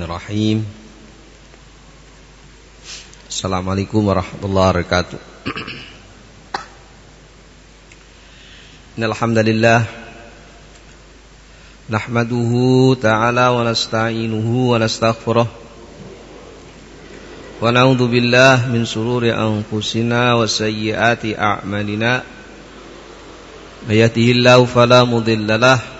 Bismillahirrahmanirrahim. Assalamualaikum warahmatullahi wabarakatuh. Alhamdulillah Nahmaduhu ta'ala wa nasta'inuhu wa nastaghfiruh. Wa na'udhu billah min sururi anfusina wa sayyiati a'malina. Mayatihillahu falamudillalah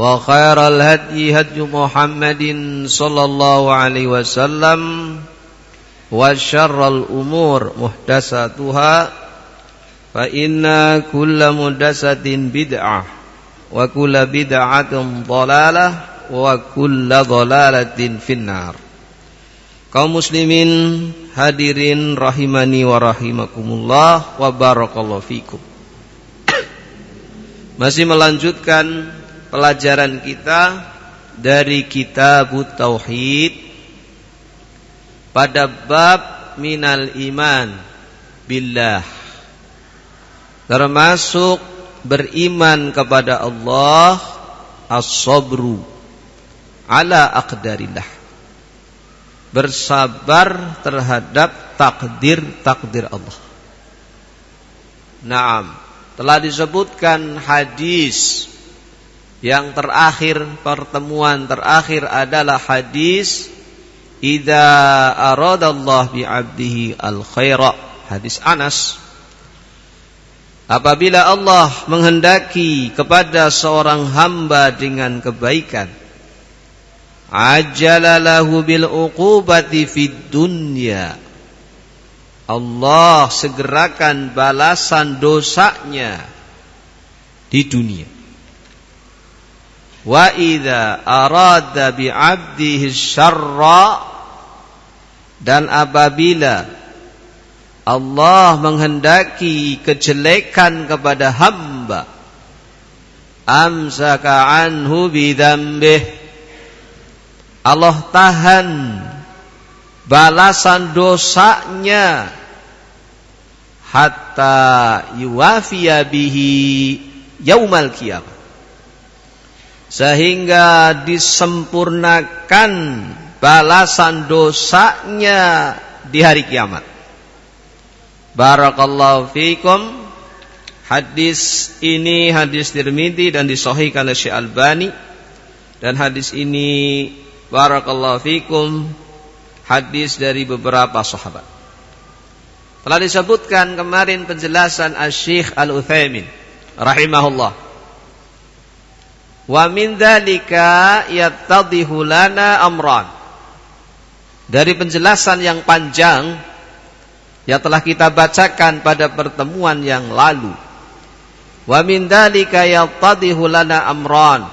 وخير الهدي هدي محمد صلى الله عليه وسلم وشر الأمور محدثاتها فإن كل محدثة بدعة وكل بدعة ضلالة وكل ضلالة في النار kaum muslimin hadirin rahimani wa rahimakumullah wa barakallahu fikum masih melanjutkan pelajaran kita dari kitab tauhid pada bab minal iman billah. Termasuk beriman kepada Allah as-sabru ala aqdarillah. Bersabar terhadap takdir-takdir Allah. Naam. Telah disebutkan hadis yang terakhir pertemuan terakhir adalah hadis idza aradallah bi 'abdihi al khaira hadis Anas. Apabila Allah menghendaki kepada seorang hamba dengan kebaikan ajalalahu bil uqubati fid dunya. Allah segerakan balasan dosanya di dunia Wa idza arada bi 'abdihi syarra dan apabila Allah menghendaki kejelekan kepada hamba amsaka anhu bidzambih Allah tahan balasan dosanya hatta yuwafiya bihi yaumal qiyamah sehingga disempurnakan balasan dosanya di hari kiamat. Barakallahu fikum. Hadis ini hadis Tirmidzi dan disahihkan oleh Syekh Albani dan hadis ini barakallahu fikum hadis dari beberapa sahabat. Telah disebutkan kemarin penjelasan Asy-Syaikh Al-Utsaimin rahimahullah Wa min dzalika yattadhihu lana amran. Dari penjelasan yang panjang yang telah kita bacakan pada pertemuan yang lalu. Wa min dzalika yattadhihu lana amran.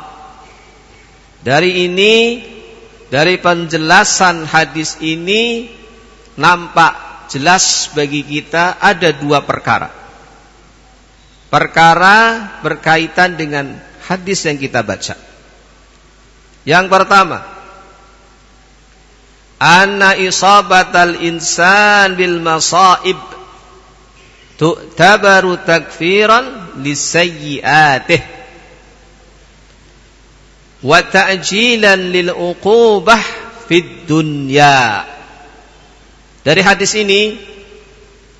Dari ini dari penjelasan hadis ini nampak jelas bagi kita ada dua perkara. Perkara berkaitan dengan hadis yang kita baca. Yang pertama, anna isabatal insan bil masaib tu'tabaru takfiran lisayyi'atih wa ta'jilan lil uqubah fid dunya dari hadis ini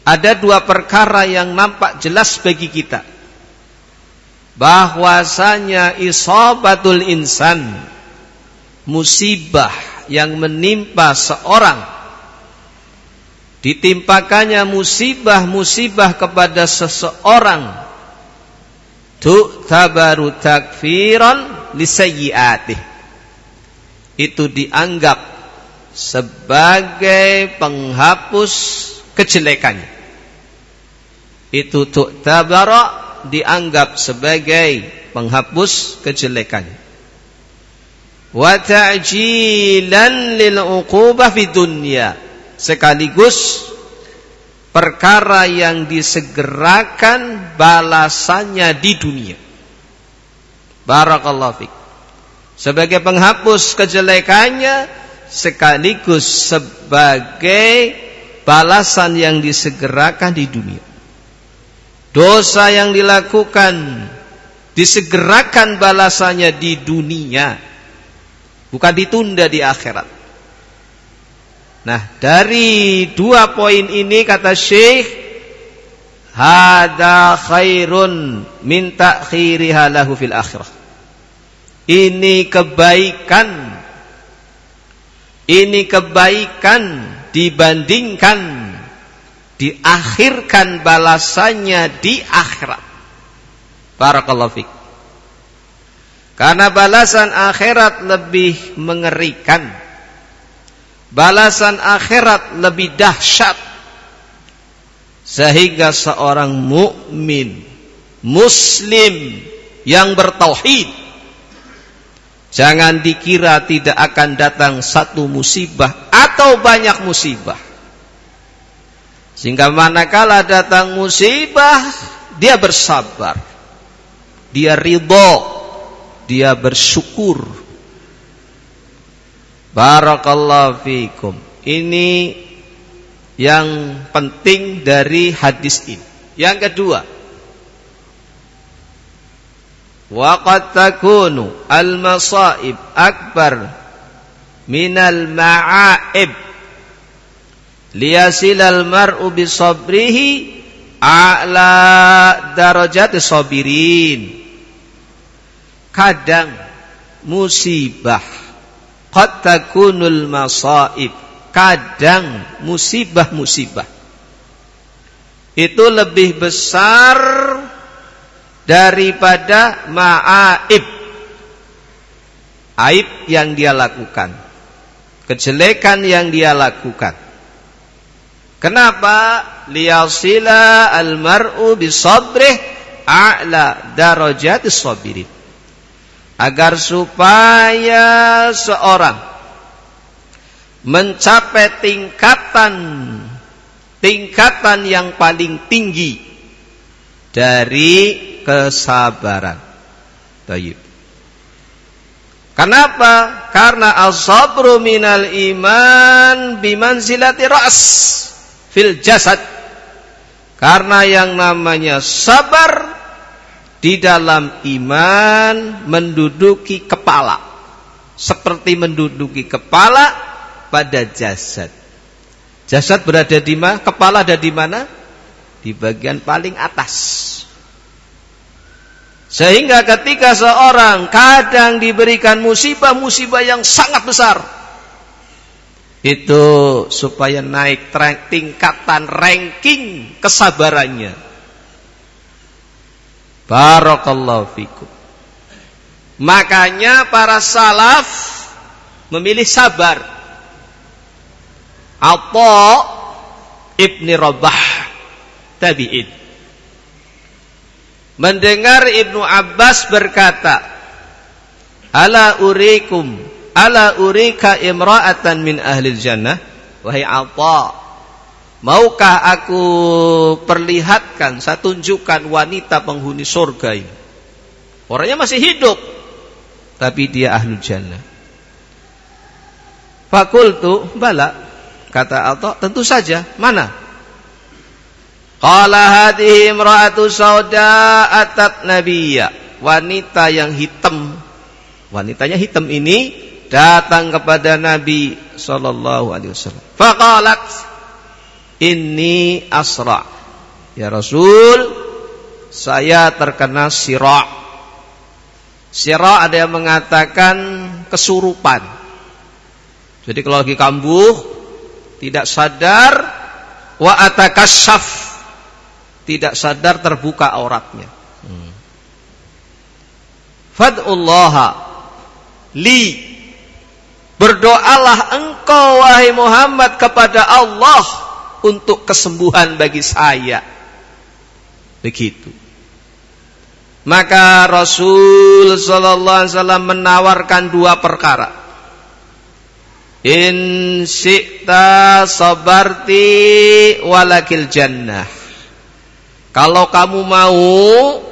ada dua perkara yang nampak jelas bagi kita bahwasanya isabatul insan musibah yang menimpa seorang ditimpakannya musibah-musibah kepada seseorang tabaru takfiran lisayyiatih. Itu dianggap sebagai penghapus kejelekannya. Itu tabara dianggap sebagai penghapus kejelekannya wa ta'jilan lil uqubah fi dunya sekaligus perkara yang disegerakan balasannya di dunia. Barakallahu fik. Sebagai penghapus kejelekannya sekaligus sebagai balasan yang disegerakan di dunia dosa yang dilakukan disegerakan balasannya di dunia bukan ditunda di akhirat. Nah, dari dua poin ini kata Syekh hada khairun min ta'khiriha lahu fil akhirah. Ini kebaikan ini kebaikan dibandingkan diakhirkan balasannya di akhirat. Barakallahu fiqh. Karena balasan akhirat lebih mengerikan. Balasan akhirat lebih dahsyat. Sehingga seorang mukmin, muslim yang bertauhid jangan dikira tidak akan datang satu musibah atau banyak musibah. Sehingga manakala datang musibah, dia bersabar. Dia ridho dia bersyukur. Barakallahu fikum. Ini yang penting dari hadis ini. Yang kedua, waqad takunu al-masaib akbar minal ma'aib liyasil al-mar'u bisabrihi a'la darajat sabirin. Kadang musibah qad takunul masaib. Kadang musibah-musibah. Itu lebih besar daripada ma'aib. Aib yang dia lakukan. Kejelekan yang dia lakukan kenapa liyasila almar'u bisabrih a'la darajatis sabirin agar supaya seorang mencapai tingkatan tingkatan yang paling tinggi dari kesabaran. Tayyib. Kenapa? Karena as-sabru minal iman bimanzilati ras fil jasad. Karena yang namanya sabar di dalam iman menduduki kepala. Seperti menduduki kepala pada jasad. Jasad berada di mana kepala ada di mana? Di bagian paling atas. Sehingga ketika seorang kadang diberikan musibah-musibah yang sangat besar itu supaya naik tingkatan ranking kesabarannya Barakallahu fikum. Makanya para salaf memilih sabar. Atha Ibni Rabah tabi'in. Mendengar Ibnu Abbas berkata, "Ala urikum, ala urika imra'atan min ahli jannah." Wahai Atha, Maukah aku perlihatkan, saya tunjukkan wanita penghuni surga ini. Orangnya masih hidup, tapi dia ahlu jannah. Fakultu bala kata Allah tentu saja mana Qala hadhihi imra'atu sauda atat nabiyya. Wanita yang hitam. Wanitanya hitam ini datang kepada Nabi sallallahu alaihi wasallam. Faqalat inni asra. Ya Rasul, saya terkena sira. Sira ada yang mengatakan kesurupan. Jadi kalau lagi kambuh tidak sadar wa atakasyaf tidak sadar terbuka auratnya. Hmm. Fad'ullaha li Berdoalah engkau wahai Muhammad kepada Allah untuk kesembuhan bagi saya. Begitu. Maka Rasul sallallahu alaihi wasallam menawarkan dua perkara. In syi'ta sabarti walakil jannah. Kalau kamu mau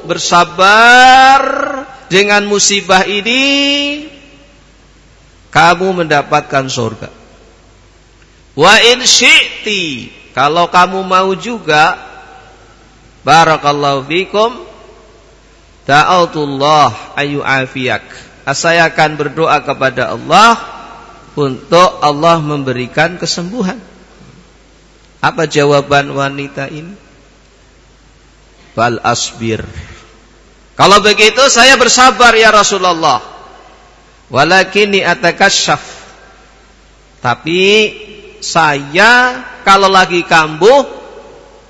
bersabar dengan musibah ini, kamu mendapatkan surga. Wa in syi'ti, kalau kamu mau juga, barakallahu fikum, ta'autullah ayu afiyak. Saya akan berdoa kepada Allah untuk Allah memberikan kesembuhan. Apa jawaban wanita ini? Bal asbir. Kalau begitu saya bersabar ya Rasulullah. Walakini atakasyaf. Tapi saya kalau lagi kambuh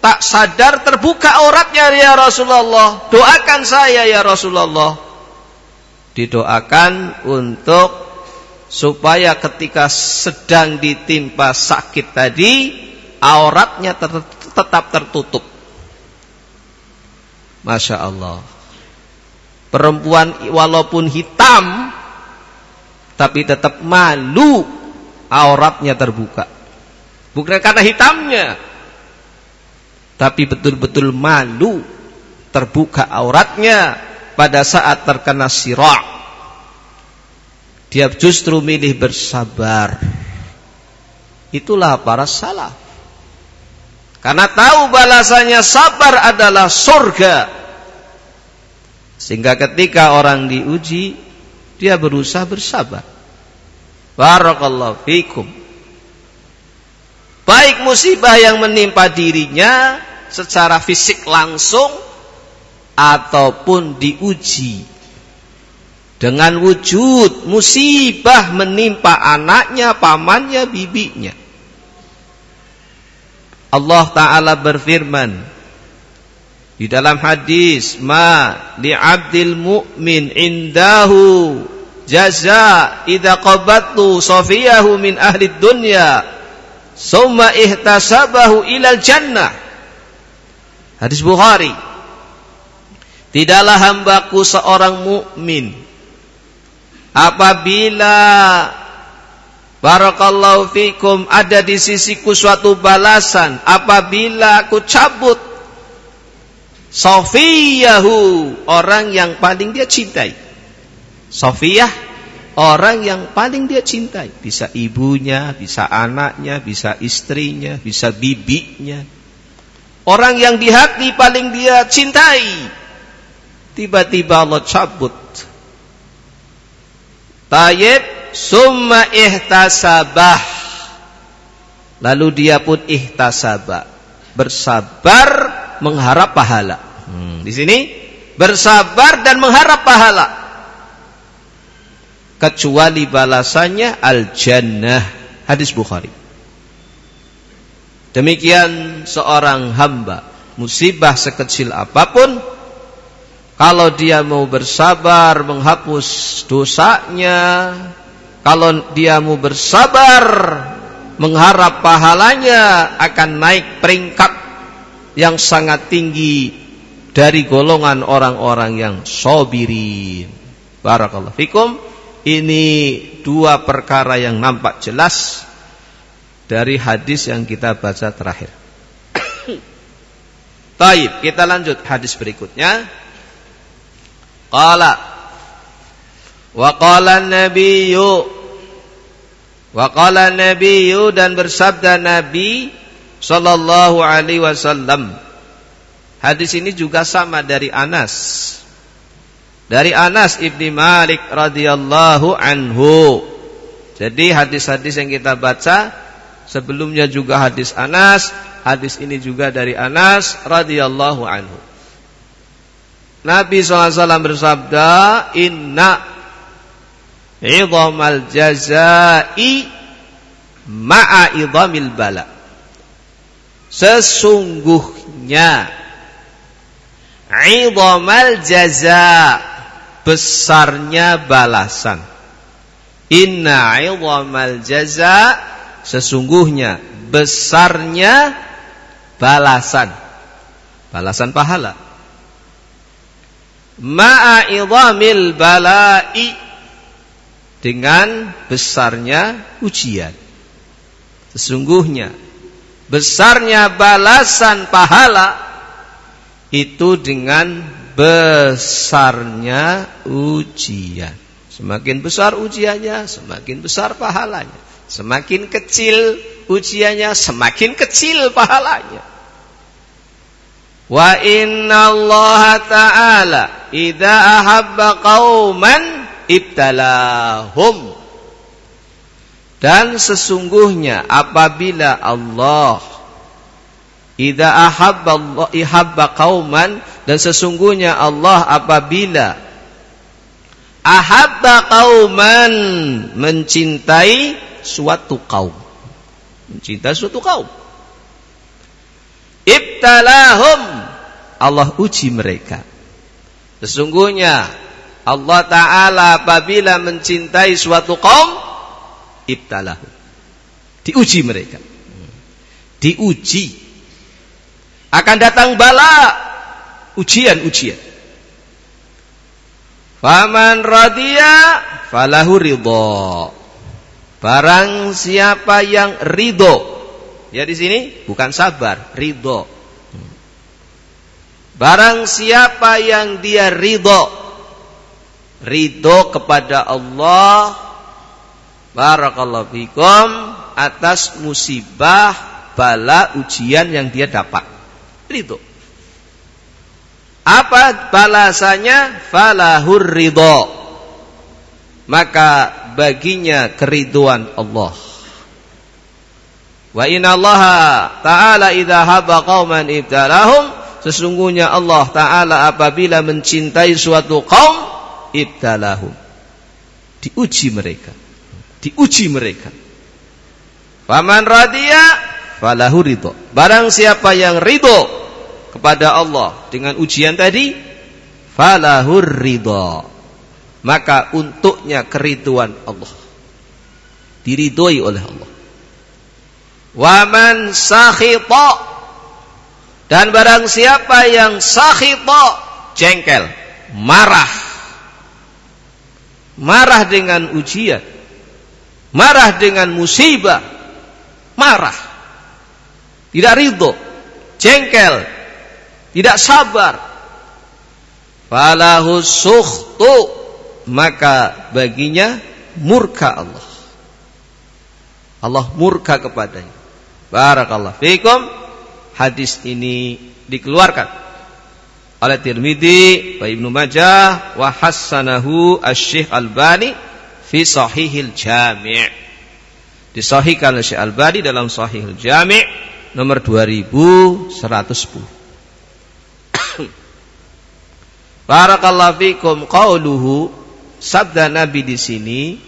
tak sadar terbuka auratnya ya Rasulullah. Doakan saya ya Rasulullah. Didoakan untuk supaya ketika sedang ditimpa sakit tadi auratnya tetap tertutup. Masya Allah. Perempuan walaupun hitam, tapi tetap malu auratnya terbuka. Bukan karena hitamnya, tapi betul-betul malu terbuka auratnya pada saat terkena sirak. Dia justru milih bersabar. Itulah para salaf. Karena tahu balasannya sabar adalah surga. Sehingga ketika orang diuji, dia berusaha bersabar. Barakallahu fikum. Baik musibah yang menimpa dirinya secara fisik langsung ataupun diuji dengan wujud musibah menimpa anaknya, pamannya, bibinya. Allah taala berfirman di dalam hadis ma li 'abdil mu'min indahu jaza idza qabattu safiyahu min ahli dunya summa ihtasabahu ilal jannah. Hadis Bukhari. Tidaklah hambaku seorang mukmin apabila Barakallahu fikum ada di sisiku suatu balasan apabila aku cabut Sofiyahu orang yang paling dia cintai. Sofiyah orang yang paling dia cintai. Bisa ibunya, bisa anaknya, bisa istrinya, bisa bibinya. Orang yang di hati paling dia cintai. Tiba-tiba Allah cabut. Tayyib summa ihtasabah lalu dia pun ihtasabah bersabar mengharap pahala. Hmm, di sini bersabar dan mengharap pahala. Kecuali balasannya al jannah hadis Bukhari. Demikian seorang hamba musibah sekecil apa pun kalau dia mau bersabar menghapus dosanya kalau dia mau bersabar mengharap pahalanya akan naik peringkat yang sangat tinggi dari golongan orang-orang yang sobirin. Barakallahu fikum. Ini dua perkara yang nampak jelas dari hadis yang kita baca terakhir. Taib, kita lanjut hadis berikutnya. Qala wa qala nabiyyu Waqala Nabi dan bersabda Nabi sallallahu alaihi wasallam Hadis ini juga sama dari Anas. Dari Anas ibni Malik radhiyallahu anhu. Jadi hadis-hadis yang kita baca sebelumnya juga hadis Anas, hadis ini juga dari Anas radhiyallahu anhu. Nabi SAW bersabda, Inna idhamal jazai ma'a idhamil bala. Sesungguhnya idhamal jaza besarnya balasan. Inna idhamal jaza sesungguhnya besarnya balasan. Balasan pahala ma'idhamil bala'i dengan besarnya ujian. Sesungguhnya besarnya balasan pahala itu dengan besarnya ujian. Semakin besar ujiannya, semakin besar pahalanya. Semakin kecil ujiannya, semakin kecil pahalanya. Wa inna Allah ta'ala idza ahabba qauman ibtalahum dan sesungguhnya apabila Allah idza ahabba Allah ihabba qauman dan sesungguhnya Allah apabila ahabba qauman mencintai suatu kaum. Mencintai suatu kaum. Ibtalahum Allah uji mereka. Sesungguhnya Allah taala apabila mencintai suatu kaum ibtalahum diuji mereka. Diuji. Akan datang bala. Ujian-ujian. Faman radiya falahu ridho barang siapa yang ridho. Ya di sini bukan sabar, ridho. Barang siapa yang dia ridho, ridho kepada Allah, barakallahu fikum atas musibah, bala, ujian yang dia dapat. Ridho. Apa balasannya? Falahur ridho. Maka baginya keriduan Allah. Wa inna Allah ta'ala idha haba qawman ibtalahum Sesungguhnya Allah ta'ala apabila mencintai suatu kaum Ibtalahum Diuji mereka Diuji mereka. Faman radiyya falahu ridho. Barang siapa yang ridho kepada Allah dengan ujian tadi Falahur ridho. Maka untuknya keriduan Allah. Diridhoi oleh Allah. Waman sakhita. Dan barang siapa yang sakhita jengkel, marah. Marah dengan ujian. Marah dengan musibah. Marah. Tidak ridho, jengkel, tidak sabar. Falahu sukhtu maka baginya murka Allah. Allah murka kepadanya. Barakallah fikum. Hadis ini dikeluarkan oleh Tirmidzi Ibnu Majah wa hassanahu Asy-Syaikh Albani fi Sahihil Jami'. Disahihkan oleh Syekh Albani dalam Sahihil Jami' nomor 2110. Barakallahu fikum qauluhu sabda Nabi di sini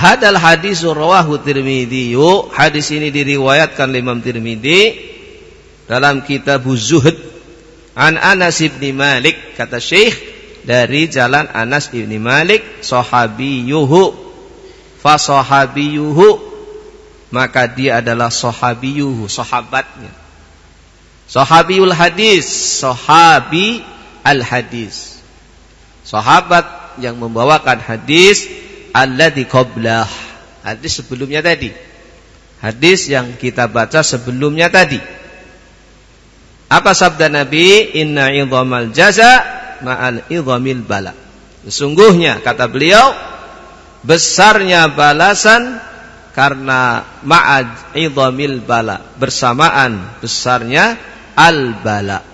Hadal hadis rawahu Tirmidzi. Hadis ini diriwayatkan oleh Imam Tirmidzi dalam kitab Zuhud an Anas bin Malik kata Syekh dari jalan Anas bin Malik sahabiyuhu fa sahabiyuhu maka dia adalah sahabiyuhu sahabatnya sahabiyul hadis sahabi al hadis sahabat yang membawakan hadis alladzi qablah. Hadis sebelumnya tadi. Hadis yang kita baca sebelumnya tadi. Apa sabda Nabi? Inna idhamal jaza ma'al idhamil bala. Sesungguhnya kata beliau besarnya balasan karena ma'ad idhamil bala bersamaan besarnya al-bala.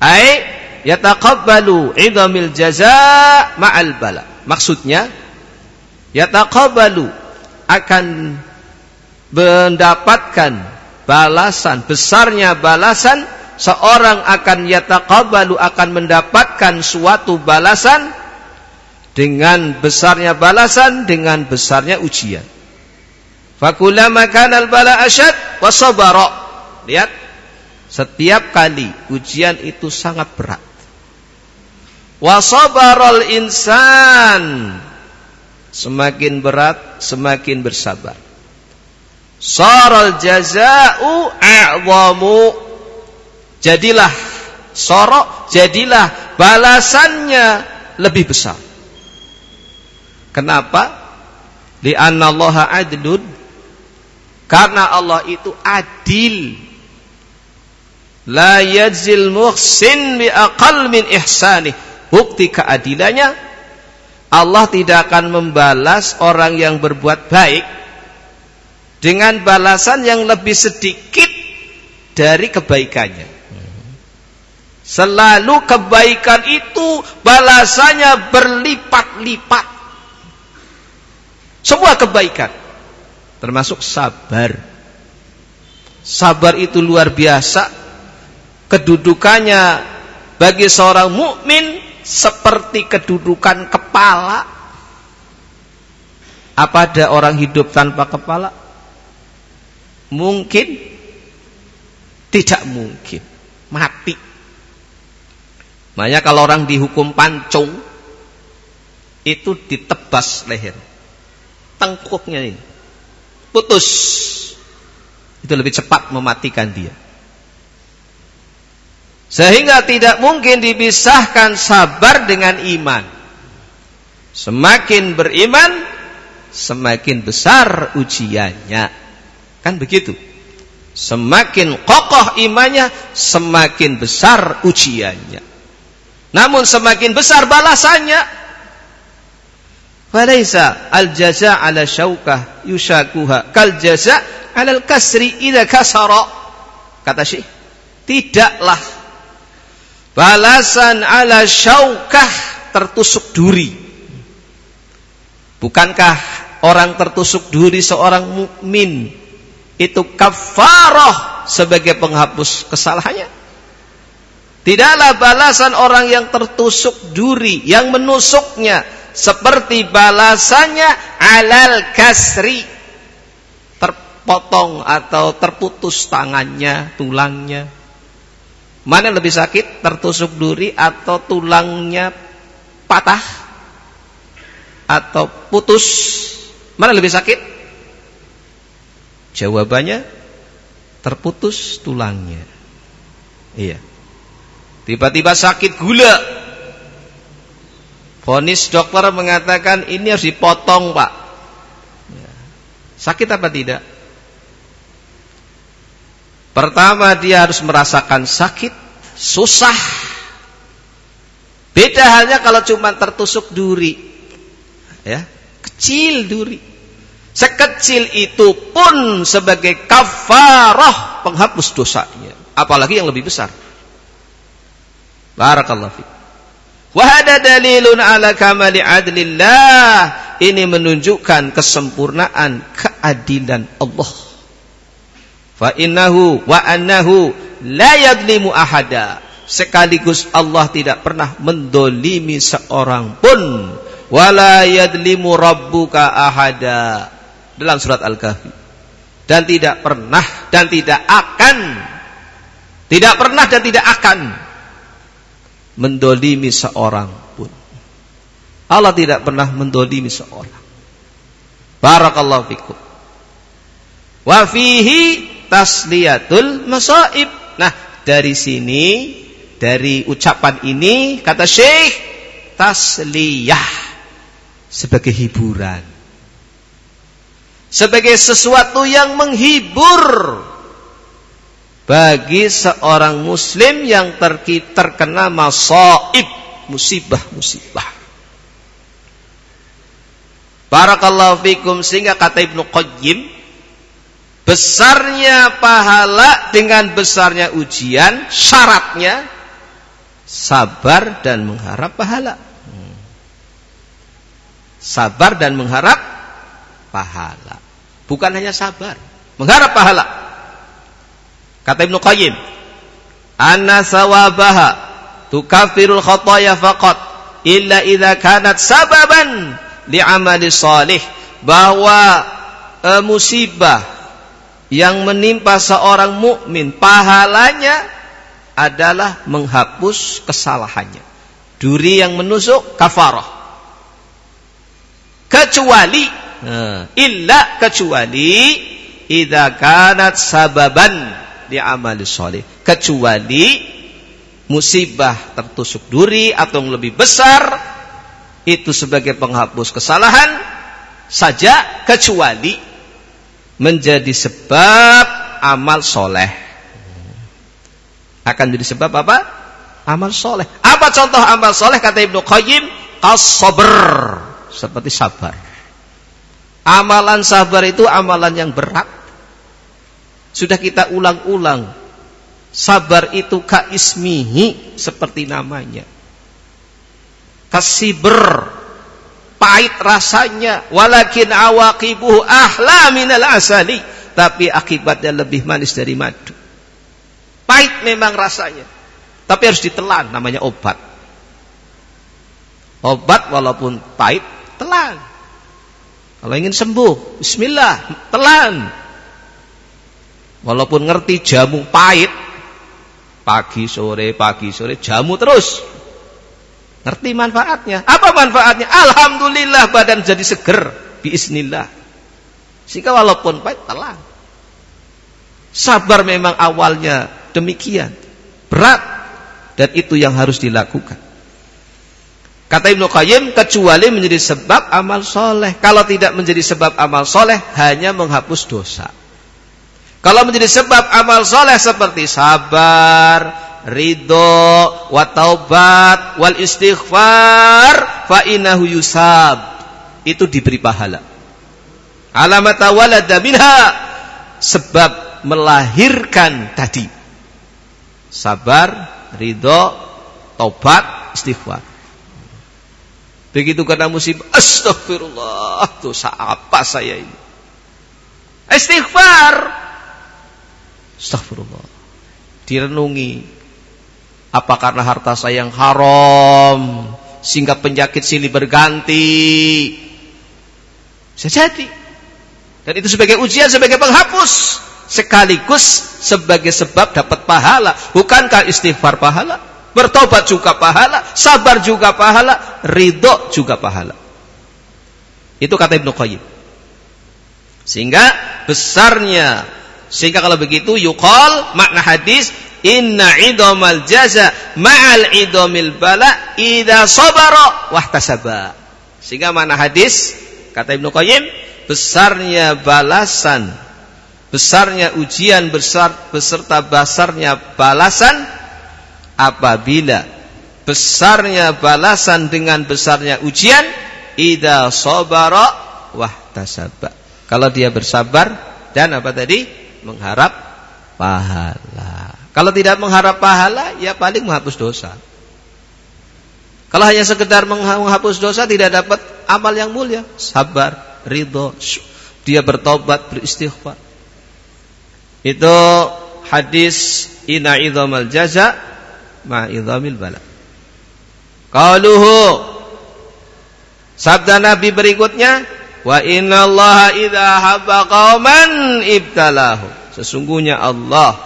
Ai yataqabbalu idamil jaza ma'al bala. Maksudnya yataqabbalu akan mendapatkan balasan besarnya balasan seorang akan yataqabbalu akan mendapatkan suatu balasan dengan besarnya balasan dengan besarnya ujian. Fakulama kanal bala asyad wasabara. Lihat, setiap kali ujian itu sangat berat. Wasabarul insan semakin berat semakin bersabar. Saral jaza'u a'zamu. Jadilah sorok, jadilah balasannya lebih besar. Kenapa? Lianna Allah adlun. Karena Allah itu adil. La yajzil muhsin bi aqal min ihsanih. Bukti keadilannya Allah tidak akan membalas orang yang berbuat baik dengan balasan yang lebih sedikit dari kebaikannya. Selalu kebaikan itu balasannya berlipat-lipat. Semua kebaikan termasuk sabar. Sabar itu luar biasa. Kedudukannya bagi seorang mukmin seperti kedudukan kepala. Apa ada orang hidup tanpa kepala? Mungkin tidak mungkin mati. Makanya kalau orang dihukum pancung itu ditebas leher. Tengkuknya ini putus. Itu lebih cepat mematikan dia. Sehingga tidak mungkin dipisahkan sabar dengan iman. Semakin beriman, semakin besar ujiannya. Kan begitu. Semakin kokoh imannya, semakin besar ujiannya. Namun semakin besar balasannya. Falaisa al-jaza ala syaukah yushakuha kal jaza ala al-kasri idza kasara. Kata Syekh, tidaklah balasan ala syaukah tertusuk duri. Bukankah orang tertusuk duri seorang mukmin itu kafarah sebagai penghapus kesalahannya. Tidaklah balasan orang yang tertusuk duri, yang menusuknya seperti balasannya alal kasri. Terpotong atau terputus tangannya, tulangnya. Mana yang lebih sakit? Tertusuk duri atau tulangnya patah? Atau putus? Mana lebih sakit? Jawabannya terputus tulangnya. Iya. Tiba-tiba sakit gula. Fonis dokter mengatakan ini harus dipotong, Pak. Ya. Sakit apa tidak? Pertama dia harus merasakan sakit, susah. Beda halnya kalau cuma tertusuk duri. Ya, kecil duri. Sekecil itu pun sebagai kafarah penghapus dosanya. Apalagi yang lebih besar. Barakallahu fiik. Wahada dalilun ala kamali adlillah. Ini menunjukkan kesempurnaan keadilan Allah. Fa innahu wa annahu la yadlimu ahada. Sekaligus Allah tidak pernah mendolimi seorang pun. Wala yadlimu rabbuka ahada dalam surat Al-Kahfi. Dan tidak pernah dan tidak akan tidak pernah dan tidak akan mendolimi seorang pun. Allah tidak pernah mendolimi seorang. Barakallahu fikum. Wa fihi tasliyatul masaib. Nah, dari sini dari ucapan ini kata Syekh tasliyah sebagai hiburan sebagai sesuatu yang menghibur bagi seorang muslim yang terkena masaib musibah-musibah. Barakallahu fikum sehingga kata Ibnu Qayyim besarnya pahala dengan besarnya ujian syaratnya sabar dan mengharap pahala. Sabar dan mengharap pahala. Bukan hanya sabar mengharap pahala kata Ibnu Qayyim anna sawabaha tukafirul khataya faqat illa idza kanat sababan li'amali salih bahwa e, musibah yang menimpa seorang mukmin pahalanya adalah menghapus kesalahannya. Duri yang menusuk kafarah. Kecuali nah, illa kecuali idza kanat sababan di amali soleh. Kecuali musibah tertusuk duri atau yang lebih besar itu sebagai penghapus kesalahan saja kecuali menjadi sebab amal soleh. Akan jadi sebab apa? Amal soleh. Apa contoh amal soleh? Kata Ibnu Qayyim, as Seperti sabar. Amalan sabar itu amalan yang berat. Sudah kita ulang-ulang. Sabar itu kaismihi seperti namanya. Kasiber pahit rasanya. Walakin awaqibuhu ahla minal asali. Tapi akibatnya lebih manis dari madu. Pahit memang rasanya. Tapi harus ditelan namanya obat. Obat walaupun pahit telan. Kalau ingin sembuh bismillah telan walaupun ngerti jamu pahit pagi sore pagi sore jamu terus Ngerti manfaatnya. Apa manfaatnya? Alhamdulillah badan jadi seger. Bismillah. Sehingga walaupun pahit telan. Sabar memang awalnya demikian. Berat. Dan itu yang harus dilakukan. Kata Ibnu Qayyim, kecuali menjadi sebab amal soleh. Kalau tidak menjadi sebab amal soleh, hanya menghapus dosa. Kalau menjadi sebab amal soleh seperti sabar, ridho wa taubat wal istighfar fa innahu yusab. Itu diberi pahala. Alamat walada minha. Sebab melahirkan tadi. Sabar ridho taubat istighfar. Begitu kena musibah astagfirullah dosa apa saya ini? Istighfar astagfirullah direnungi apa karena harta saya yang haram sehingga penyakit silih berganti? Bisa jadi. Dan itu sebagai ujian, sebagai penghapus. Sekaligus sebagai sebab dapat pahala. Bukankah istighfar pahala? Bertobat juga pahala. Sabar juga pahala. Ridho juga pahala. Itu kata Ibnu Qayyim. Sehingga besarnya. Sehingga kalau begitu yukol makna hadis Inna idomal jaza ma'al idomil bala idha sabara wahtasaba. Sehingga mana hadis kata Ibnu Qayyim besarnya balasan besarnya ujian besar beserta besarnya balasan apabila besarnya balasan dengan besarnya ujian idza sabara wahtasaba. Kalau dia bersabar dan apa tadi mengharap pahala. Kalau tidak mengharap pahala, ya paling menghapus dosa. Kalau hanya sekedar menghapus dosa tidak dapat amal yang mulia, sabar, ridho, dia bertobat, beristighfar. Itu hadis ina idhamal jaza ma idhamil bala. Qaluhu sabda Nabi berikutnya wa inna Allah idza habba qauman ibtalahu. Sesungguhnya Allah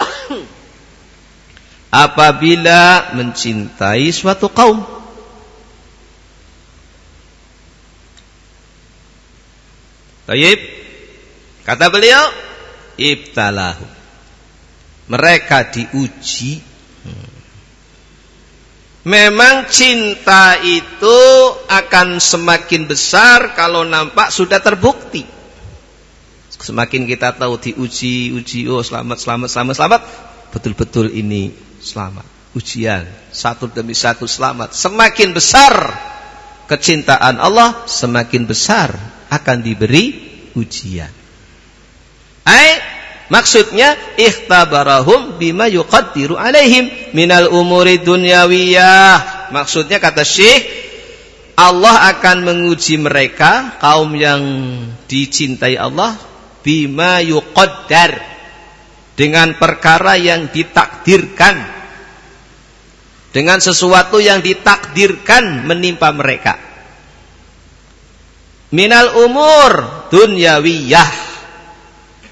apabila mencintai suatu kaum. Baik. Kata beliau, ibtalahu. Mereka diuji. Memang cinta itu akan semakin besar kalau nampak sudah terbukti. Semakin kita tahu diuji, uji, oh selamat, selamat, selamat, selamat. Betul-betul ini selamat. Ujian satu demi satu selamat. Semakin besar kecintaan Allah, semakin besar akan diberi ujian. Ai maksudnya ikhtabarahum bima yuqaddiru alaihim minal umuri dunyawiyah. Maksudnya kata Syekh Allah akan menguji mereka kaum yang dicintai Allah bima yuqaddar. Dengan perkara yang ditakdirkan. Dengan sesuatu yang ditakdirkan menimpa mereka. Minal umur dunyawiyah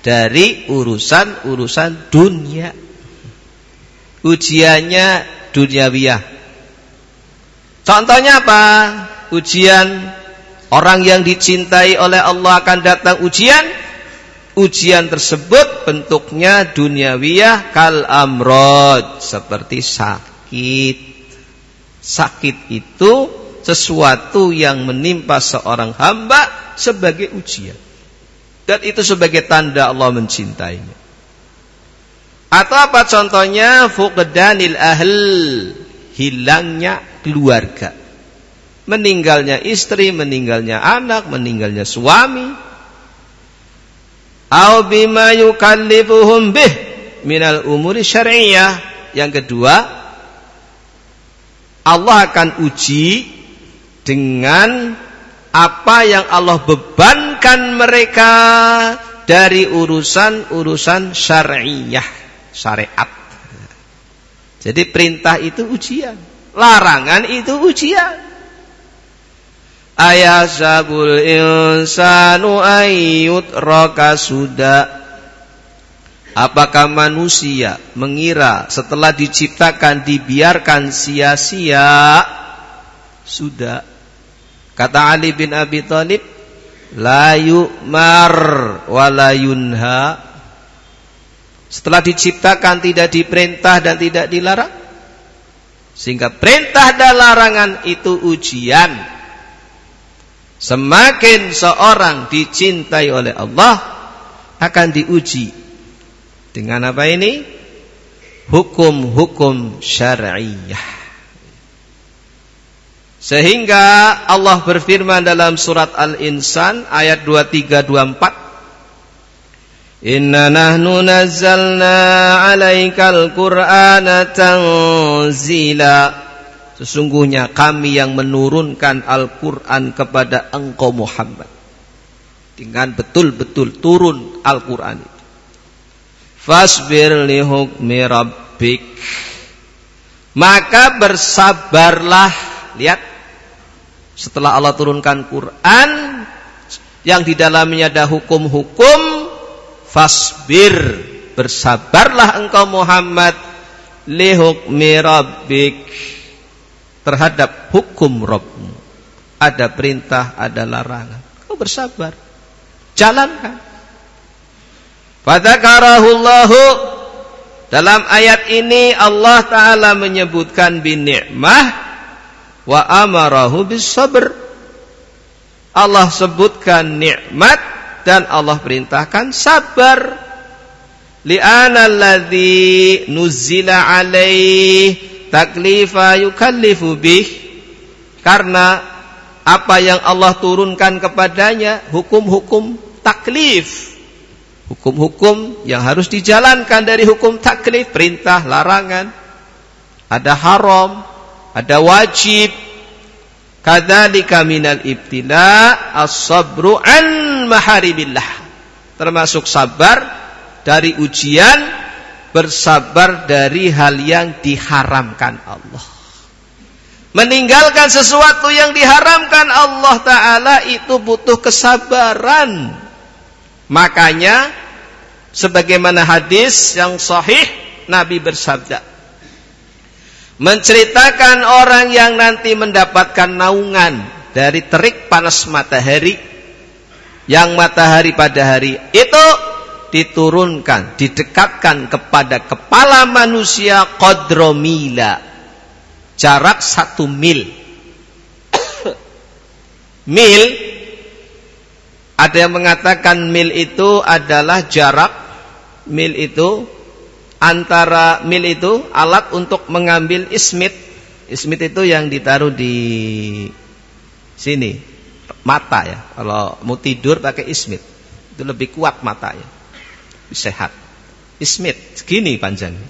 dari urusan-urusan dunia. Ujiannya duniawiyah. Contohnya apa? Ujian orang yang dicintai oleh Allah akan datang ujian. Ujian tersebut bentuknya duniawiyah kal amrod seperti sakit. Sakit itu sesuatu yang menimpa seorang hamba sebagai ujian. Dan itu sebagai tanda Allah mencintainya. Atau apa contohnya? Fuqdanil ahl. Hilangnya keluarga. Meninggalnya istri, meninggalnya anak, meninggalnya suami. Au bima yukallifuhum bih minal umuri syariah. Yang kedua, Allah akan uji dengan apa yang Allah bebankan mereka dari urusan-urusan syariah, syariat. Jadi perintah itu ujian, larangan itu ujian. Ayasabul insanu ayyut raka sudah Apakah manusia mengira setelah diciptakan dibiarkan sia-sia? Sudah Kata Ali bin Abi Thalib, la yu'mar wa la yunha. Setelah diciptakan tidak diperintah dan tidak dilarang. Sehingga perintah dan larangan itu ujian. Semakin seorang dicintai oleh Allah akan diuji dengan apa ini? Hukum-hukum syariah. Sehingga Allah berfirman dalam surat Al-Insan ayat 23 24 Inna nahnu nazzalna 'alaikal Qur'ana tanzila. Sesungguhnya kami yang menurunkan Al-Qur'an kepada engkau Muhammad. Dengan betul-betul turun Al-Qur'an itu. Fasbir li hukmi rabbik. Maka bersabarlah. Lihat setelah Allah turunkan Quran yang di dalamnya ada hukum-hukum fasbir bersabarlah engkau Muhammad lihukmi rabbik terhadap hukum Rabbmu. Ada perintah ada larangan. Kau bersabar. Jalankan. Fadzakarahullahu dalam ayat ini Allah taala menyebutkan bin ni'mah wa amarahu bis sabr. Allah sebutkan nikmat dan Allah perintahkan sabar. Li'ana alladhi nuzila alaih taklifa yukallifu bih. Karena apa yang Allah turunkan kepadanya hukum-hukum taklif. Hukum-hukum yang harus dijalankan dari hukum taklif, perintah, larangan. Ada haram, ada wajib. Kadzalika minal ibtila as-sabru an maharibillah. Termasuk sabar dari ujian bersabar dari hal yang diharamkan Allah. Meninggalkan sesuatu yang diharamkan Allah taala itu butuh kesabaran. Makanya sebagaimana hadis yang sahih Nabi bersabda menceritakan orang yang nanti mendapatkan naungan dari terik panas matahari yang matahari pada hari itu diturunkan, didekatkan kepada kepala manusia kodromila jarak satu mil. Mil ada yang mengatakan mil itu adalah jarak mil itu antara mil itu alat untuk mengambil ismit. Ismit itu yang ditaruh di sini, mata ya. Kalau mau tidur pakai ismit. Itu lebih kuat matanya. sehat. Ismit, segini panjangnya.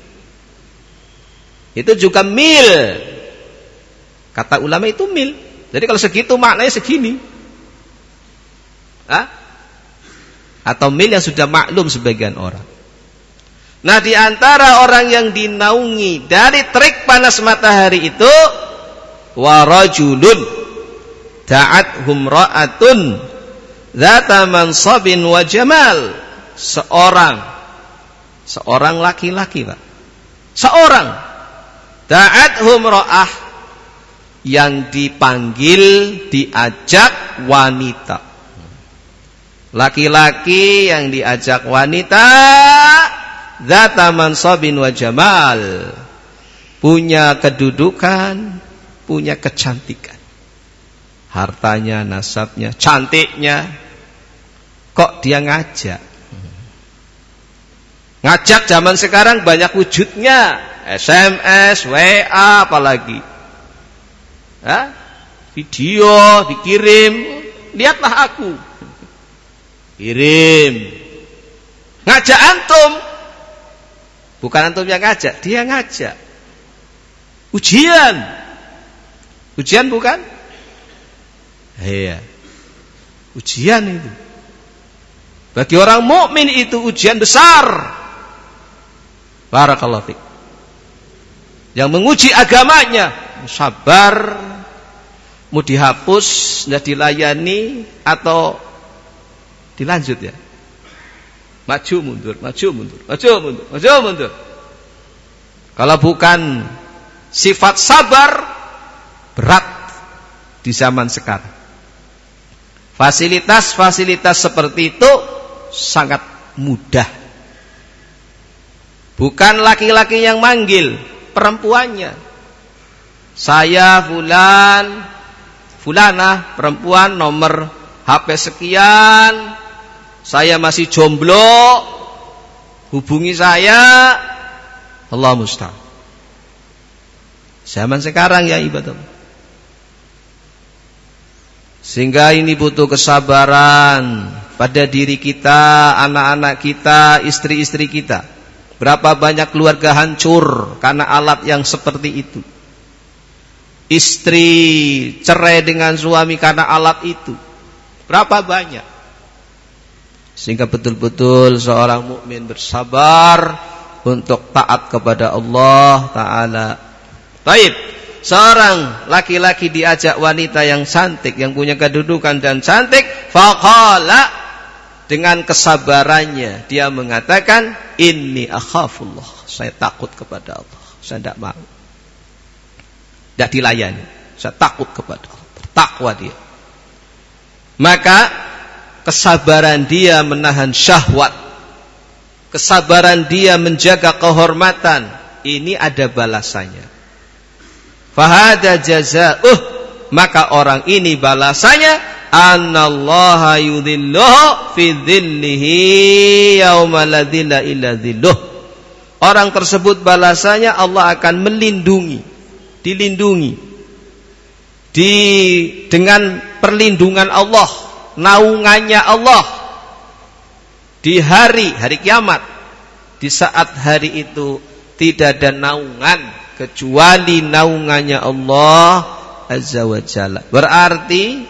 Itu juga mil. Kata ulama itu mil. Jadi kalau segitu maknanya segini. Hah? Atau mil yang sudah maklum sebagian orang. Nah di antara orang yang dinaungi dari terik panas matahari itu warajulun ta'athum ra'atun dzata mansabin wa jamal. Seorang seorang laki-laki Pak. Seorang ta'athum ra'ah yang dipanggil diajak wanita. Laki-laki yang diajak wanita Zata mansabin wa jamal. Punya kedudukan, punya kecantikan. Hartanya, nasabnya, cantiknya. Kok dia ngajak? Ngajak zaman sekarang banyak wujudnya. SMS, WA, apalagi. Hah? Video dikirim. Lihatlah aku. Kirim. Ngajak antum Bukan antum yang ngajak, dia ngajak. Ujian. Ujian bukan? Iya. Ujian itu. Bagi orang mukmin itu ujian besar. Barakallahu fiik. Yang menguji agamanya, sabar, mau dihapus, tidak dilayani atau dilanjut ya. Maju mundur, maju mundur, maju mundur, maju mundur. Kalau bukan sifat sabar berat di zaman sekarang. Fasilitas-fasilitas seperti itu sangat mudah. Bukan laki-laki yang manggil, perempuannya. Saya fulan, fulana, perempuan nomor HP sekian, saya masih jomblo, hubungi saya, Allah musta'an. Zaman sekarang ya ibadah. Sehingga ini butuh kesabaran pada diri kita, anak-anak kita, istri-istri kita. Berapa banyak keluarga hancur karena alat yang seperti itu. Istri cerai dengan suami karena alat itu. Berapa banyak? Sehingga betul-betul seorang mukmin bersabar untuk taat kepada Allah taala. Baik. Seorang laki-laki diajak wanita yang cantik, yang punya kedudukan dan cantik, faqala dengan kesabarannya dia mengatakan, "Inni akhafullah." Saya takut kepada Allah. Saya tidak mau. Tidak dilayani. Saya takut kepada Allah. Bertakwa dia. Maka kesabaran dia menahan syahwat, kesabaran dia menjaga kehormatan, ini ada balasannya. Fahada jazauh, maka orang ini balasannya annallaha yudhilluhu fi dhillihi yauma la illa dhilluh. Orang tersebut balasannya Allah akan melindungi, dilindungi. Di dengan perlindungan Allah naungannya Allah. Di hari hari kiamat di saat hari itu tidak ada naungan kecuali naungannya Allah azza wa jalla. Berarti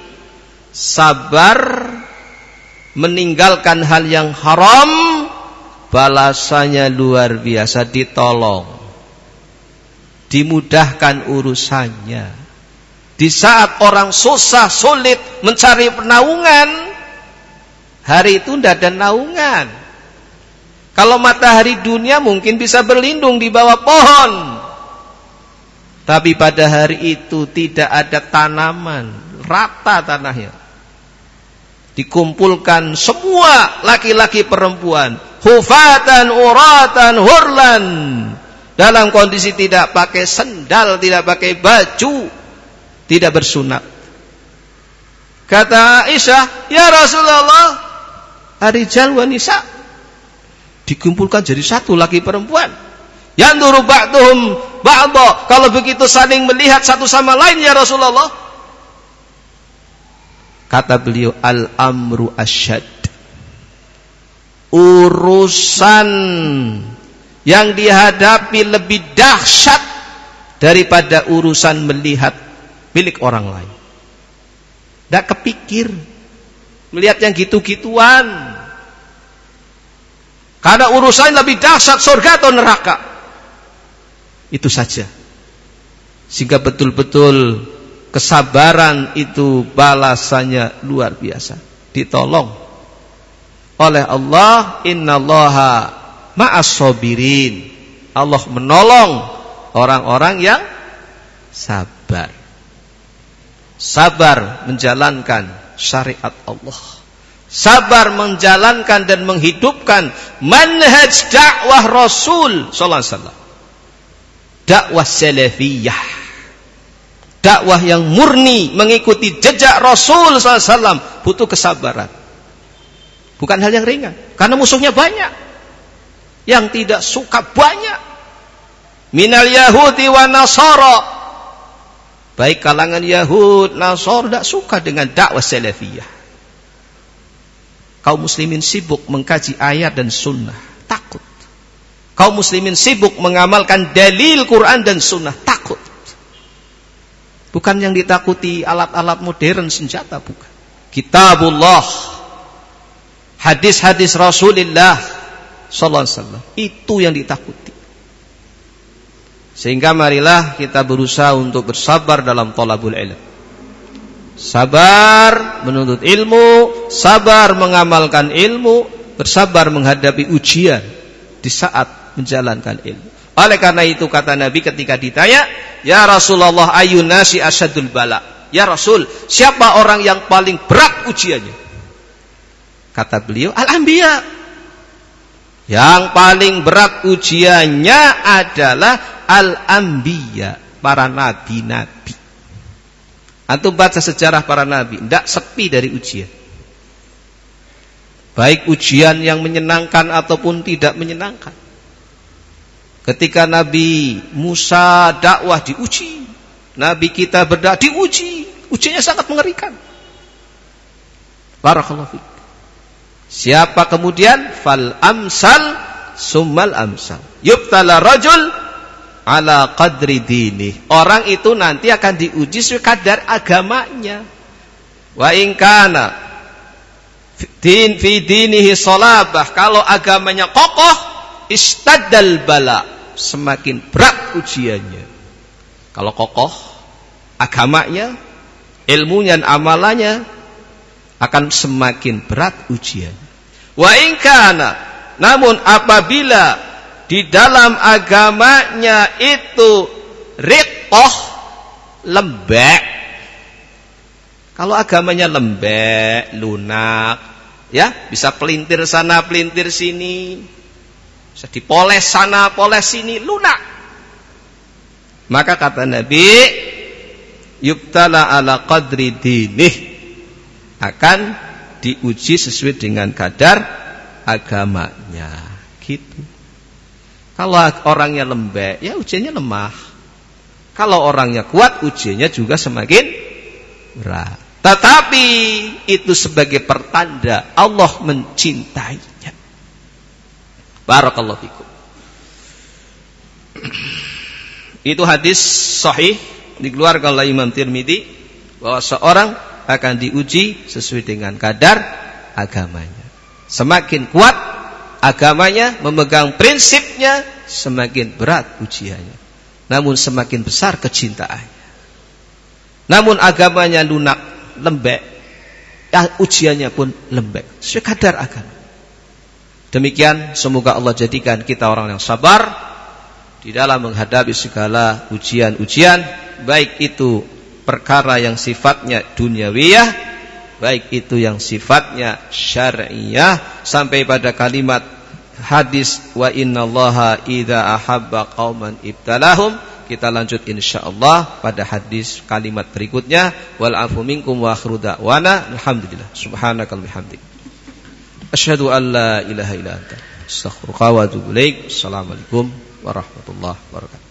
sabar meninggalkan hal yang haram balasannya luar biasa ditolong dimudahkan urusannya di saat orang susah, sulit mencari penaungan, hari itu tidak ada naungan. Kalau matahari dunia mungkin bisa berlindung di bawah pohon. Tapi pada hari itu tidak ada tanaman, rata tanahnya. Dikumpulkan semua laki-laki perempuan, hufatan, uratan, hurlan. Dalam kondisi tidak pakai sendal, tidak pakai baju, tidak bersunat. Kata Aisyah, "Ya Rasulullah, Arijal wa nisa dikumpulkan jadi satu laki perempuan. Yang ba'duhum ba'dha. Kalau begitu saling melihat satu sama lain ya Rasulullah. Kata beliau, "Al-amru asyad." urusan yang dihadapi lebih dahsyat daripada urusan melihat milik orang lain. Tidak kepikir melihat yang gitu-gituan. Karena urusan lebih dahsyat surga atau neraka. Itu saja. Sehingga betul-betul kesabaran itu balasannya luar biasa. Ditolong oleh Allah, innallaha ma'as sabirin. Allah menolong orang-orang yang sabar. Sabar menjalankan syariat Allah sabar menjalankan dan menghidupkan manhaj dakwah Rasul sallallahu alaihi. Dakwah salafiyah. Dakwah yang murni mengikuti jejak Rasul sallallahu butuh kesabaran. Bukan hal yang ringan karena musuhnya banyak. Yang tidak suka banyak. Minal Yahudi wa Nasara. Baik kalangan Yahud, Nasara tidak suka dengan dakwah salafiyah. Kaum muslimin sibuk mengkaji ayat dan sunnah takut. Kaum muslimin sibuk mengamalkan dalil Quran dan sunnah takut. Bukan yang ditakuti alat-alat modern senjata bukan. Kitabullah hadis-hadis Rasulullah sallallahu alaihi wasallam. Itu yang ditakuti sehingga marilah kita berusaha untuk bersabar dalam tolabul ilm Sabar menuntut ilmu, sabar mengamalkan ilmu, bersabar menghadapi ujian di saat menjalankan ilmu. Oleh karena itu kata Nabi ketika ditanya, "Ya Rasulullah, ayun nasi asyadul bala?" Ya Rasul, siapa orang yang paling berat ujiannya? Kata beliau, "Al-anbiya." Yang paling berat ujiannya adalah al-anbiya, para nabi-nabi. Antum baca sejarah para nabi, tidak sepi dari ujian. Baik ujian yang menyenangkan ataupun tidak menyenangkan. Ketika Nabi Musa dakwah diuji, Nabi kita berdakwah diuji, ujiannya sangat mengerikan. Barakallahu Siapa kemudian fal amsal summal amsal. Yubtala rajul ala qadri dini. Orang itu nanti akan diuji sesuai kadar agamanya. Wa in kana din fi dinihi salabah. Kalau agamanya kokoh, istaddal bala. Semakin berat ujiannya. Kalau kokoh agamanya, ilmunya dan amalannya akan semakin berat ujiannya. Wa in kana namun apabila di dalam agamanya itu riqoh lembek. Kalau agamanya lembek lunak ya bisa pelintir sana pelintir sini. Bisa dipoles sana poles sini lunak. Maka kata Nabi yubtala ala qadri dinih. Akan diuji sesuai dengan kadar agamanya. Gitu kalau orangnya lembek, ya ujiannya lemah. Kalau orangnya kuat, ujiannya juga semakin berat. Tetapi itu sebagai pertanda Allah mencintainya. Barakallahu fikum. Itu hadis sahih dikeluarkan oleh Imam Tirmidzi bahwa seorang akan diuji sesuai dengan kadar agamanya. Semakin kuat agamanya, memegang prinsipnya, semakin berat ujiannya. Namun semakin besar kecintaannya. Namun agamanya lunak, lembek, ya, ujiannya pun lembek. Sesuai kadar agama. Demikian semoga Allah jadikan kita orang yang sabar di dalam menghadapi segala ujian-ujian, baik itu perkara yang sifatnya duniawiyah baik itu yang sifatnya syariah sampai pada kalimat hadis wa innallaha idza ahabba qauman ibtalahum. Kita lanjut insyaallah pada hadis kalimat berikutnya wal afu minkum wa akhru da'wana. Alhamdulillah. Subhanakal bihamdik. Asyhadu an la ilaha illa anta. Astaghfiruka wa atubu ilaik. Assalamualaikum warahmatullahi wabarakatuh